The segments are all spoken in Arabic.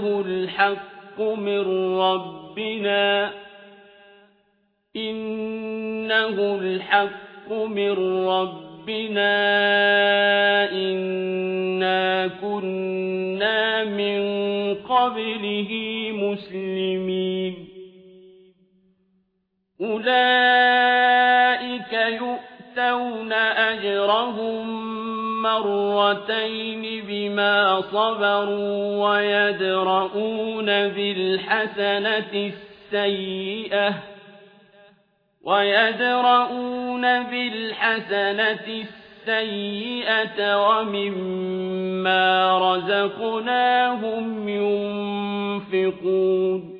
إنه الحق من ربنا. إنه الحق من ربنا. إنا كنا من قبله مسلمين. أولئك يؤتون أجرهم مرتين بما صبروا ويدرؤون بالحسنة السيئة ويدرؤون بالحسنة السيئة ومما رزقناهم ينفقون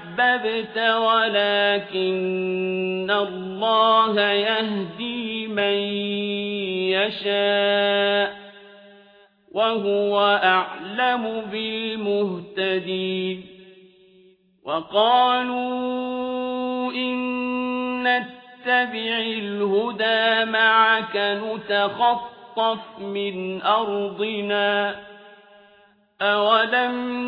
ولكن الله يهدي من يشاء وهو أعلم بالمهتدين وقالوا إن نتبع الهدى معك نتخطف من أرضنا أولم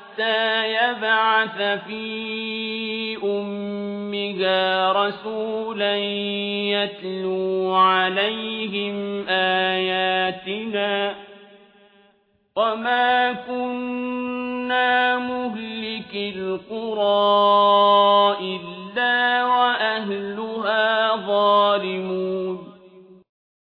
يبعث في أمها رسولا يتلو عليهم آياتنا وما كنا مهلك القرى إلا